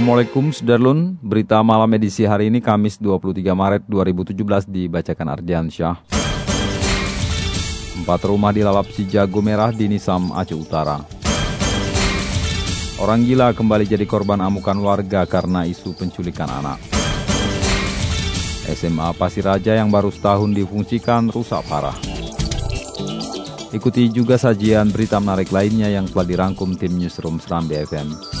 Assalamualaikum Sudarlun, berita malam edisi hari ini Kamis 23 Maret 2017 dibacakan Ardiansyah. Empat rumah dilalap si jago merah di Nisam, Aceh Utara. Orang gila kembali jadi korban amukan warga karena isu penculikan anak. SMA Pasiraja yang baru setahun difungsikan rusak parah. Ikuti juga sajian berita menarik lainnya yang telah dirangkum tim Newsroom Seram BFM.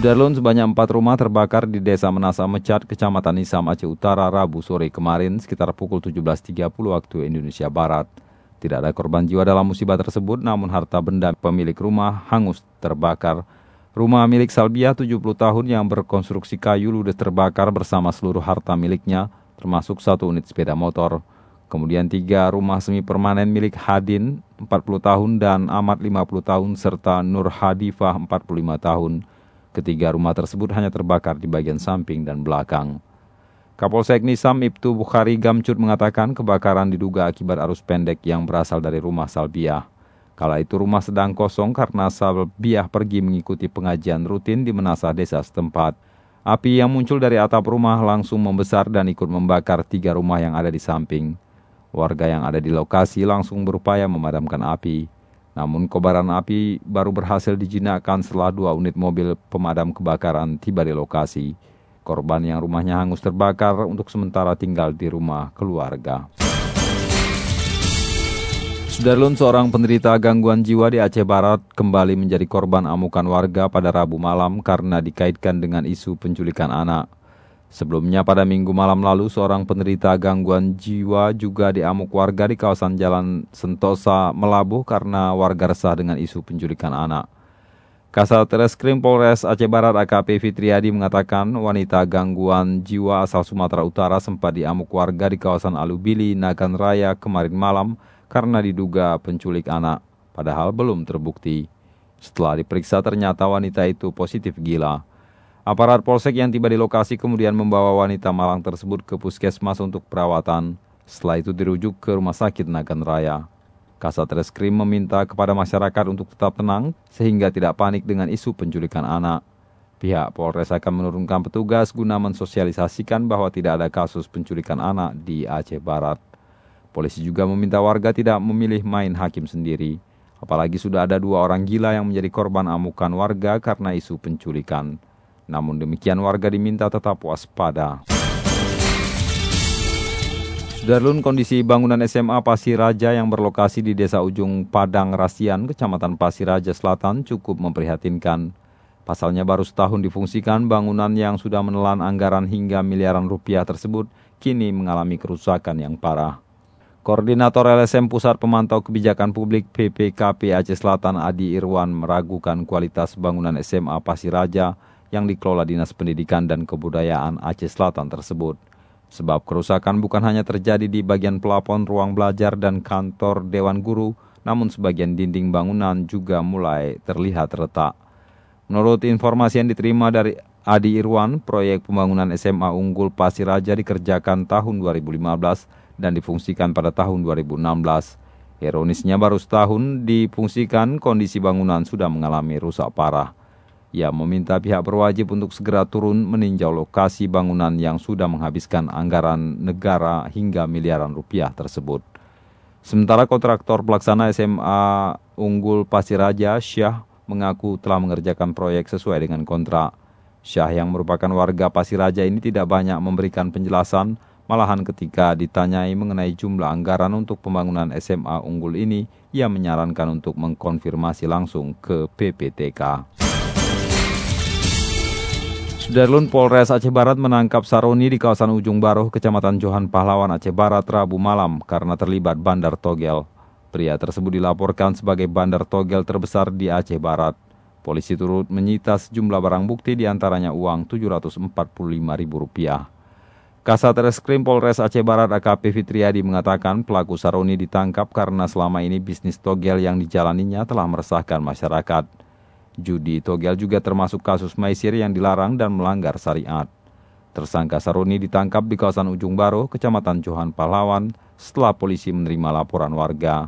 Darlun sebanyak empat rumah terbakar di Desa Menasa Mecat, Kecamatan Nisam, Aceh Utara, Rabu sore kemarin sekitar pukul 17.30 waktu Indonesia Barat. Tidak ada korban jiwa dalam musibah tersebut, namun harta benda pemilik rumah hangus terbakar. Rumah milik Salbia 70 tahun yang berkonstruksi kayu ludes terbakar bersama seluruh harta miliknya, termasuk satu unit sepeda motor. Kemudian tiga rumah semi permanen milik Hadin 40 tahun dan Ahmad 50 tahun serta Nur Hadifah 45 tahun. Ketiga rumah tersebut hanya terbakar di bagian samping dan belakang. Kapolsek Nisam Ibtu Bukhari Gamcut mengatakan kebakaran diduga akibat arus pendek yang berasal dari rumah Salbiah. Kala itu rumah sedang kosong karena Salbiah pergi mengikuti pengajian rutin di menasah desa setempat. Api yang muncul dari atap rumah langsung membesar dan ikut membakar tiga rumah yang ada di samping. Warga yang ada di lokasi langsung berupaya memadamkan api. Namun kobaran api baru berhasil dijinakkan setelah dua unit mobil pemadam kebakaran tiba di lokasi. Korban yang rumahnya hangus terbakar untuk sementara tinggal di rumah keluarga. Sudarlun seorang penderita gangguan jiwa di Aceh Barat kembali menjadi korban amukan warga pada Rabu malam karena dikaitkan dengan isu penculikan anak. Sebelumnya pada minggu malam lalu seorang penderita gangguan jiwa juga diamuk warga di kawasan Jalan Sentosa Melabuh karena warga resah dengan isu penculikan anak. Kasat Reskrim Polres Aceh Barat AKP Fitriadi mengatakan wanita gangguan jiwa asal Sumatera Utara sempat diamuk warga di kawasan Alubili, Nagan Raya kemarin malam karena diduga penculik anak, padahal belum terbukti. Setelah diperiksa ternyata wanita itu positif gila. Aparat polsek yang tiba di lokasi kemudian membawa wanita malang tersebut ke puskesmas untuk perawatan. Setelah itu dirujuk ke rumah sakit Nagan Raya. Kasat Reskrim meminta kepada masyarakat untuk tetap tenang sehingga tidak panik dengan isu penculikan anak. Pihak Polres akan menurunkan petugas guna mensosialisasikan bahwa tidak ada kasus penculikan anak di Aceh Barat. Polisi juga meminta warga tidak memilih main hakim sendiri. Apalagi sudah ada dua orang gila yang menjadi korban amukan warga karena isu penculikan. Namun demikian warga diminta tetap waspada. Sudarlun kondisi bangunan SMA Pasiraja yang berlokasi di Desa Ujung Padang Rasian, Kecamatan Pasiraja Selatan cukup memprihatinkan. Pasalnya baru setahun difungsikan, bangunan yang sudah menelan anggaran hingga miliaran rupiah tersebut kini mengalami kerusakan yang parah. Koordinator LSM Pusat Pemantau Kebijakan Publik PPKP Aceh Selatan Adi Irwan meragukan kualitas bangunan SMA Pasiraja yang dikelola Dinas Pendidikan dan Kebudayaan Aceh Selatan tersebut. Sebab kerusakan bukan hanya terjadi di bagian pelapon ruang belajar dan kantor Dewan Guru, namun sebagian dinding bangunan juga mulai terlihat retak. Menurut informasi yang diterima dari Adi Irwan, proyek pembangunan SMA Unggul Pasiraja dikerjakan tahun 2015 dan difungsikan pada tahun 2016. Ironisnya baru setahun difungsikan, kondisi bangunan sudah mengalami rusak parah. Ia meminta pihak berwajib untuk segera turun meninjau lokasi bangunan yang sudah menghabiskan anggaran negara hingga miliaran rupiah tersebut. Sementara kontraktor pelaksana SMA Unggul Pasiraja, Syah, mengaku telah mengerjakan proyek sesuai dengan kontrak. Syah yang merupakan warga Pasiraja ini tidak banyak memberikan penjelasan Malahan ketika ditanyai mengenai jumlah anggaran untuk pembangunan SMA unggul ini, ia menyarankan untuk mengkonfirmasi langsung ke PPTK. Sudarlun Polres Aceh Barat menangkap Saroni di kawasan Ujung Baruh, Kecamatan Johan Pahlawan, Aceh Barat, Rabu malam karena terlibat bandar togel. Pria tersebut dilaporkan sebagai bandar togel terbesar di Aceh Barat. Polisi turut menyita sejumlah barang bukti di antaranya uang Rp745.000. Kasat Reskrim Polres Aceh Barat AKP Fitriadi mengatakan pelaku Saroni ditangkap karena selama ini bisnis togel yang dijalaninya telah meresahkan masyarakat. Judi togel juga termasuk kasus maisir yang dilarang dan melanggar syariat. Tersangka Saroni ditangkap di kawasan Ujung Baru, Kecamatan Johan Pahlawan, setelah polisi menerima laporan warga.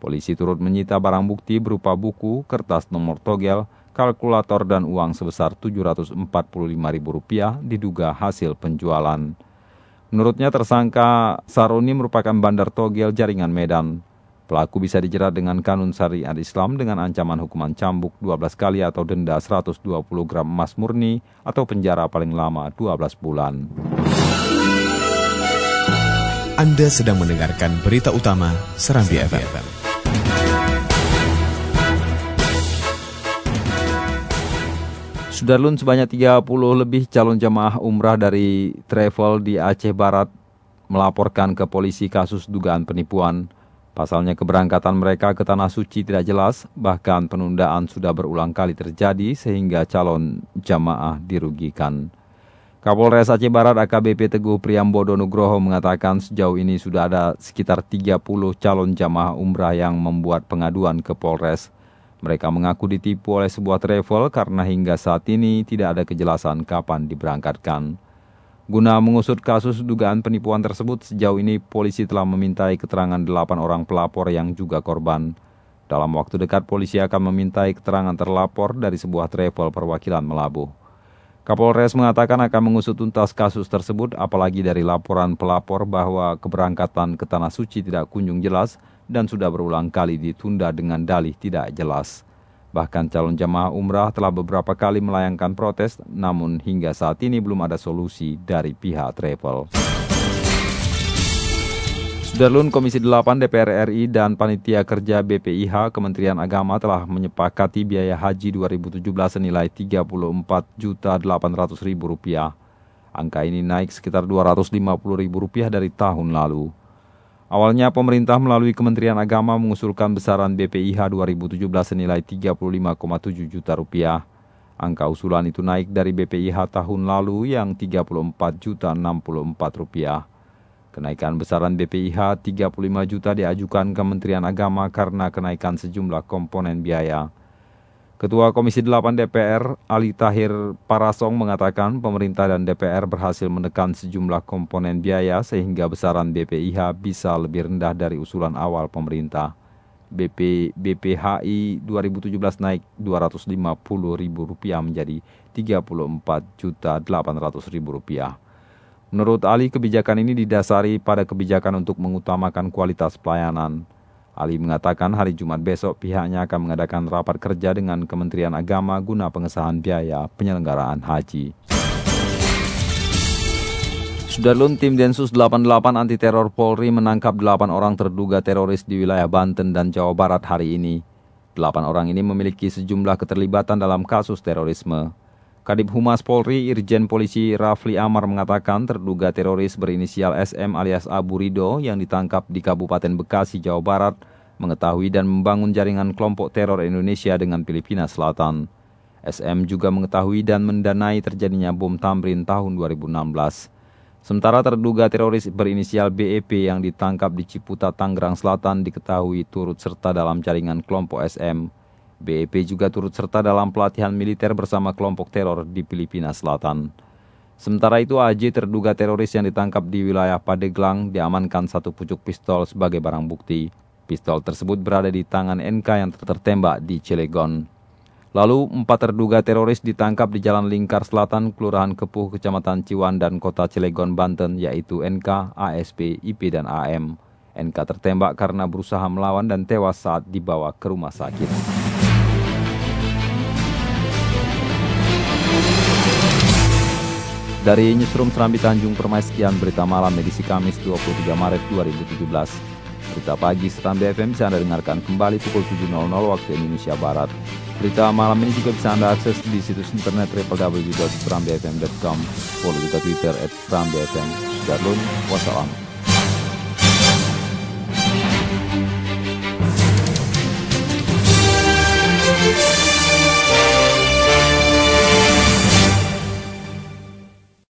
Polisi turut menyita barang bukti berupa buku, kertas nomor togel, kalkulator dan uang sebesar Rp745.000 diduga hasil penjualan. Menurutnya tersangka Saroni merupakan bandar togel jaringan Medan. Pelaku bisa dijerat dengan kanun syariat Islam dengan ancaman hukuman cambuk 12 kali atau denda 120 gram emas murni atau penjara paling lama 12 bulan. Anda sedang mendengarkan berita utama Serambi FM. Sudarlun sebanyak 30 lebih calon jamaah umrah dari travel di Aceh Barat melaporkan ke polisi kasus dugaan penipuan. Pasalnya keberangkatan mereka ke Tanah Suci tidak jelas, bahkan penundaan sudah berulang kali terjadi sehingga calon jamaah dirugikan. Kapolres Aceh Barat AKBP Teguh Priambodo Nugroho mengatakan sejauh ini sudah ada sekitar 30 calon jamaah umrah yang membuat pengaduan ke Polres. Mereka mengaku ditipu oleh sebuah travel karena hingga saat ini tidak ada kejelasan kapan diberangkatkan. Guna mengusut kasus dugaan penipuan tersebut, sejauh ini polisi telah memintai keterangan delapan orang pelapor yang juga korban. Dalam waktu dekat, polisi akan memintai keterangan terlapor dari sebuah travel perwakilan Melabuh. Kapolres mengatakan akan mengusut tuntas kasus tersebut, apalagi dari laporan pelapor bahwa keberangkatan ke Tanah Suci tidak kunjung jelas dan sudah berulang kali ditunda dengan dalih tidak jelas. Bahkan calon jamaah umrah telah beberapa kali melayangkan protes, namun hingga saat ini belum ada solusi dari pihak travel. Sudarlun Komisi 8 DPR RI dan Panitia Kerja BPIH Kementerian Agama telah menyepakati biaya haji 2017 senilai Rp34.800.000. Angka ini naik sekitar Rp250.000 dari tahun lalu. Awalnya pemerintah melalui Kementerian Agama mengusulkan besaran BPIH 2017 senilai 35,7 juta rupiah. Angka usulan itu naik dari BPIH tahun lalu yang 34 juta 64 rupiah. Kenaikan besaran BPIH 35 juta diajukan Kementerian Agama karena kenaikan sejumlah komponen biaya. Ketua Komisi 8 DPR, Ali Tahir Parasong mengatakan pemerintah dan DPR berhasil menekan sejumlah komponen biaya sehingga besaran BPIH bisa lebih rendah dari usulan awal pemerintah. BP, BPHI 2017 naik Rp250.000 menjadi Rp34.800.000. Menurut Ali, kebijakan ini didasari pada kebijakan untuk mengutamakan kualitas pelayanan. Ali mengatakan hari Jumat besok pihaknya akan mengadakan rapat kerja dengan Kementerian Agama guna pengesahan biaya penyelenggaraan haji. Sudarlun tim Densus 88 anti teror Polri menangkap 8 orang terduga teroris di wilayah Banten dan Jawa Barat hari ini. 8 orang ini memiliki sejumlah keterlibatan dalam kasus terorisme. Kadip Humas Polri Irjen Polisi Rafli Amar mengatakan terduga teroris berinisial SM alias Abu Rido yang ditangkap di Kabupaten Bekasi, Jawa Barat mengetahui dan membangun jaringan kelompok teror Indonesia dengan Filipina Selatan. SM juga mengetahui dan mendanai terjadinya bom Tamrin tahun 2016. Sementara terduga teroris berinisial BEP yang ditangkap di Ciputa, Tangerang Selatan diketahui turut serta dalam jaringan kelompok SM. BEP juga turut serta dalam pelatihan militer bersama kelompok teror di Filipina Selatan. Sementara itu AJ terduga teroris yang ditangkap di wilayah Padeglang diamankan satu pucuk pistol sebagai barang bukti. Pistol tersebut berada di tangan NK yang tertembak di Cilegon. Lalu, empat terduga teroris ditangkap di Jalan Lingkar Selatan, Kelurahan Kepuh, Kecamatan Ciwan, dan Kota Cilegon, Banten, yaitu NK, ASP, IP, dan AM. NK tertembak karena berusaha melawan dan tewas saat dibawa ke rumah sakit. Dari Newsroom Serambi Tanjung Permai sekian berita malam edisi Kamis 23 Maret 2017. Berita pagi Serambi FM bisa Anda dengarkan kembali pukul 7.00 waktu Indonesia Barat. Berita malam ini juga bisa Anda akses di situs internet www.serambifm.com. Follow juga Twitter at Serambi FM. Darlun, wassalam.